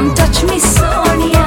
don't touch me Sonia.